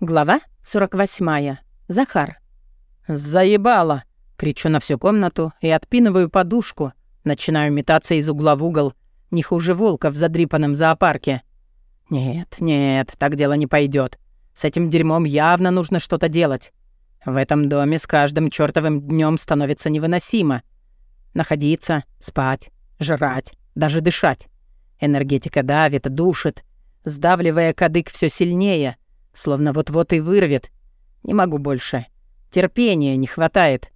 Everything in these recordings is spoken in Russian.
Глава 48. Захар. «Заебало!» — кричу на всю комнату и отпинываю подушку. Начинаю метаться из угла в угол, не хуже волка в задрипанном зоопарке. Нет, нет, так дело не пойдет. С этим дерьмом явно нужно что-то делать. В этом доме с каждым чертовым днем становится невыносимо. Находиться, спать, жрать, даже дышать. Энергетика давит, душит, сдавливая кадык все сильнее — словно вот-вот и вырвет. Не могу больше. Терпения не хватает.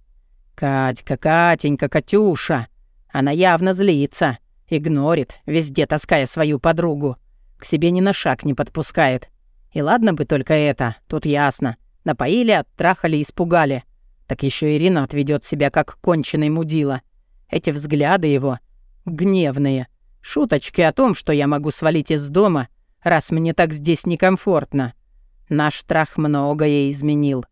Катька, Катенька, Катюша. Она явно злится. Игнорит, везде таская свою подругу. К себе ни на шаг не подпускает. И ладно бы только это, тут ясно. Напоили, оттрахали, испугали. Так еще Ирина отведет себя как конченый мудила. Эти взгляды его гневные. Шуточки о том, что я могу свалить из дома, раз мне так здесь некомфортно. Наш страх многое изменил.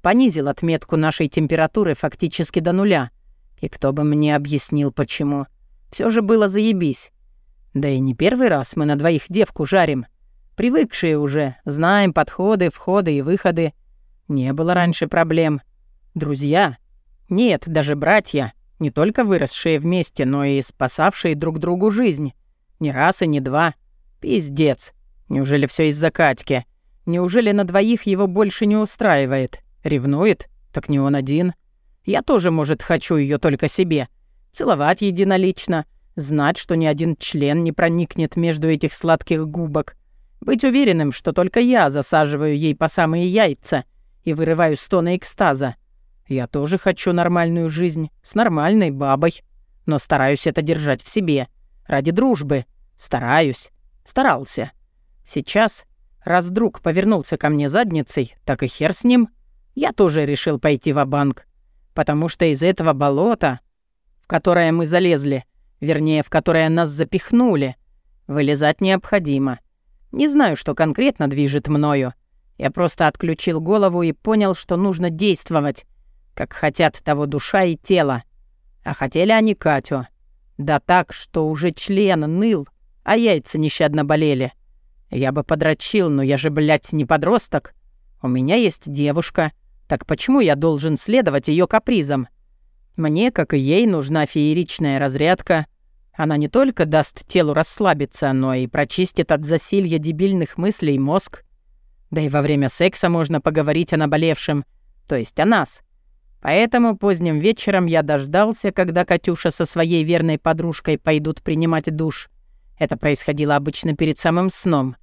Понизил отметку нашей температуры фактически до нуля. И кто бы мне объяснил, почему. Все же было заебись. Да и не первый раз мы на двоих девку жарим. Привыкшие уже, знаем подходы, входы и выходы. Не было раньше проблем. Друзья? Нет, даже братья. Не только выросшие вместе, но и спасавшие друг другу жизнь. Ни раз и не два. Пиздец. Неужели все из-за Катьки? Неужели на двоих его больше не устраивает? Ревнует? Так не он один. Я тоже, может, хочу ее только себе. Целовать единолично. Знать, что ни один член не проникнет между этих сладких губок. Быть уверенным, что только я засаживаю ей по самые яйца и вырываю стоны экстаза. Я тоже хочу нормальную жизнь с нормальной бабой. Но стараюсь это держать в себе. Ради дружбы. Стараюсь. Старался. Сейчас Раз друг повернулся ко мне задницей, так и хер с ним. Я тоже решил пойти в банк потому что из этого болота, в которое мы залезли, вернее, в которое нас запихнули, вылезать необходимо. Не знаю, что конкретно движет мною. Я просто отключил голову и понял, что нужно действовать, как хотят того душа и тело. А хотели они Катю. Да так, что уже член ныл, а яйца нещадно болели. Я бы подрочил, но я же, блядь, не подросток. У меня есть девушка. Так почему я должен следовать ее капризам? Мне, как и ей, нужна фееричная разрядка. Она не только даст телу расслабиться, но и прочистит от засилья дебильных мыслей мозг. Да и во время секса можно поговорить о наболевшем, то есть о нас. Поэтому поздним вечером я дождался, когда Катюша со своей верной подружкой пойдут принимать душ. Это происходило обычно перед самым сном.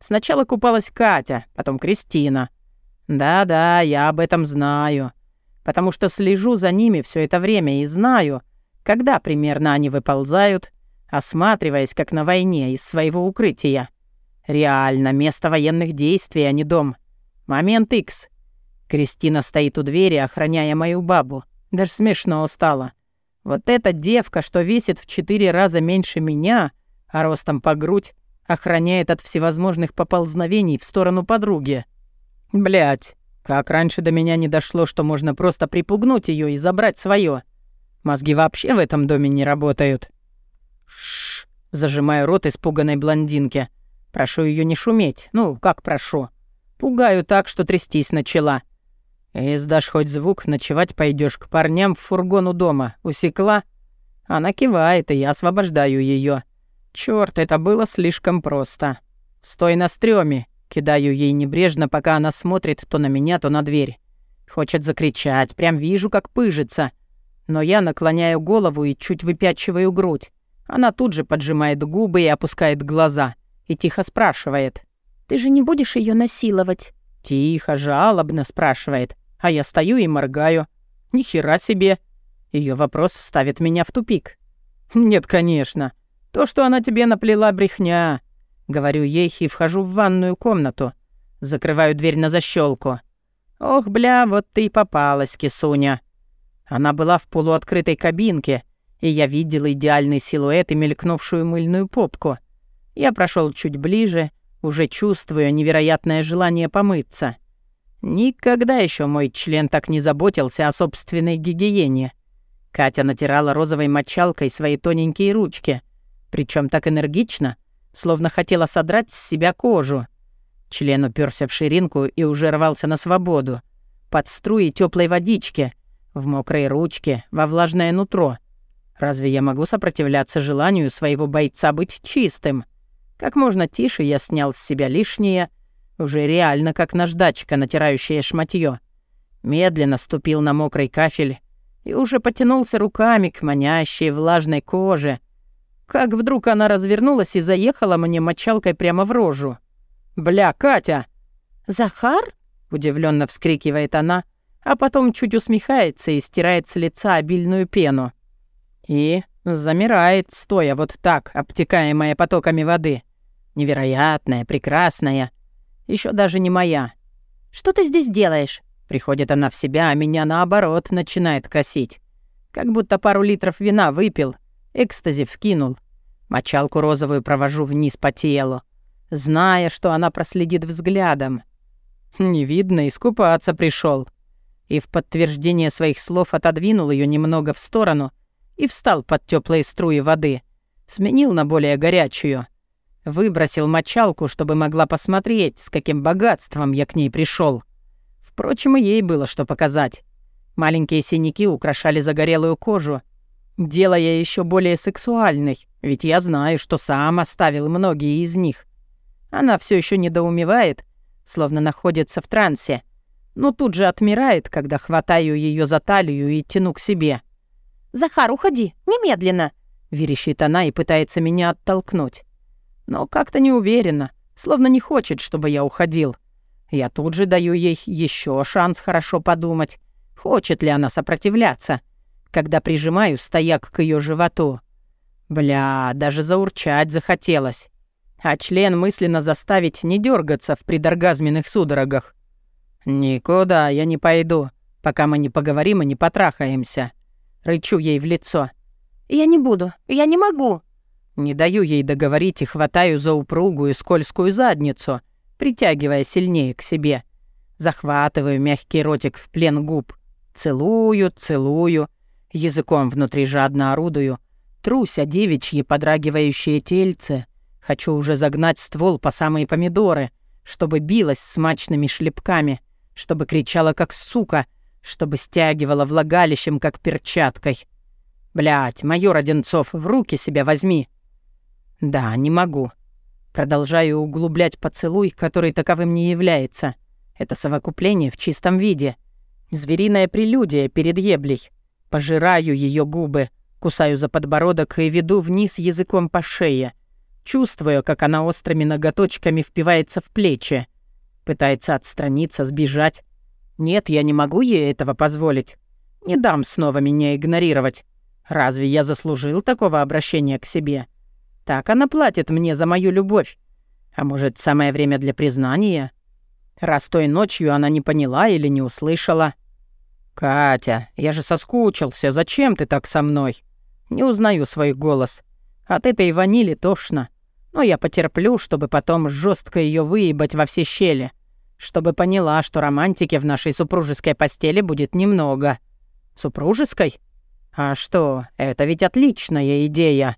Сначала купалась Катя, потом Кристина. Да-да, я об этом знаю. Потому что слежу за ними все это время и знаю, когда примерно они выползают, осматриваясь, как на войне, из своего укрытия. Реально, место военных действий, а не дом. Момент Икс. Кристина стоит у двери, охраняя мою бабу. Даже смешно стало. Вот эта девка, что весит в четыре раза меньше меня, а ростом по грудь, охраняет от всевозможных поползновений в сторону подруги. Блять, как раньше до меня не дошло, что можно просто припугнуть ее и забрать свое. Мозги вообще в этом доме не работают. Шш, зажимаю рот испуганной блондинке. Прошу ее не шуметь. Ну, как прошу. Пугаю так, что трястись начала. Издашь хоть звук, ночевать пойдешь к парням в фургон у дома. Усекла? Она кивает, и я освобождаю ее. Чёрт, это было слишком просто. Стой на стрёме. Кидаю ей небрежно, пока она смотрит то на меня, то на дверь. Хочет закричать, прям вижу, как пыжится. Но я наклоняю голову и чуть выпячиваю грудь. Она тут же поджимает губы и опускает глаза. И тихо спрашивает. «Ты же не будешь ее насиловать?» Тихо, жалобно спрашивает. А я стою и моргаю. Ни хера себе. Ее вопрос ставит меня в тупик. «Нет, конечно. То, что она тебе наплела, брехня. Говорю ей и вхожу в ванную комнату. Закрываю дверь на защелку. Ох, бля, вот ты и попалась, кисуня. Она была в полуоткрытой кабинке, и я видел идеальный силуэт и мелькнувшую мыльную попку. Я прошел чуть ближе, уже чувствуя невероятное желание помыться. Никогда еще мой член так не заботился о собственной гигиене. Катя натирала розовой мочалкой свои тоненькие ручки — причем так энергично, словно хотела содрать с себя кожу. Член уперся в ширинку и уже рвался на свободу. Под струи теплой водички, в мокрой ручке, во влажное нутро. Разве я могу сопротивляться желанию своего бойца быть чистым? Как можно тише я снял с себя лишнее, уже реально как наждачка, натирающая шматье. Медленно ступил на мокрый кафель и уже потянулся руками к манящей влажной коже. Как вдруг она развернулась и заехала мне мочалкой прямо в рожу. «Бля, Катя!» «Захар?» — удивленно вскрикивает она, а потом чуть усмехается и стирает с лица обильную пену. И замирает, стоя вот так, обтекаемая потоками воды. Невероятная, прекрасная. Еще даже не моя. «Что ты здесь делаешь?» Приходит она в себя, а меня наоборот начинает косить. Как будто пару литров вина выпил, экстази вкинул. Мочалку розовую провожу вниз по телу, зная, что она проследит взглядом. Не видно, искупаться пришел. И в подтверждение своих слов отодвинул ее немного в сторону и встал под теплые струи воды. Сменил на более горячую. Выбросил мочалку, чтобы могла посмотреть, с каким богатством я к ней пришел. Впрочем, и ей было что показать. Маленькие синяки украшали загорелую кожу, делая еще более сексуальной, ведь я знаю, что сам оставил многие из них. Она все еще недоумевает, словно находится в трансе, но тут же отмирает, когда хватаю ее за талию и тяну к себе. «Захар, уходи, немедленно!» — верещит она и пытается меня оттолкнуть. Но как-то не уверена, словно не хочет, чтобы я уходил. Я тут же даю ей еще шанс хорошо подумать, хочет ли она сопротивляться, когда прижимаю стояк к ее животу. Бля, даже заурчать захотелось. А член мысленно заставить не дергаться в предоргазменных судорогах. «Никуда я не пойду, пока мы не поговорим и не потрахаемся». Рычу ей в лицо. «Я не буду, я не могу». Не даю ей договорить и хватаю за упругую скользкую задницу, притягивая сильнее к себе. Захватываю мягкий ротик в плен губ. Целую, целую. Языком внутри жадно орудую. Труся девичьи подрагивающие тельце. Хочу уже загнать ствол по самые помидоры, чтобы билась смачными шлепками, чтобы кричала как сука, чтобы стягивала влагалищем как перчаткой. Блять, майор Одинцов, в руки себя возьми. Да, не могу. Продолжаю углублять поцелуй, который таковым не является. Это совокупление в чистом виде. Звериная прелюдия перед еблей. Пожираю ее губы, кусаю за подбородок и веду вниз языком по шее. Чувствую, как она острыми ноготочками впивается в плечи. Пытается отстраниться, сбежать. Нет, я не могу ей этого позволить. Не дам снова меня игнорировать. Разве я заслужил такого обращения к себе?» Так она платит мне за мою любовь. А может, самое время для признания? Раз той ночью она не поняла или не услышала. «Катя, я же соскучился. Зачем ты так со мной?» Не узнаю свой голос. От этой ванили тошно. Но я потерплю, чтобы потом жестко ее выебать во все щели. Чтобы поняла, что романтики в нашей супружеской постели будет немного. Супружеской? А что, это ведь отличная идея.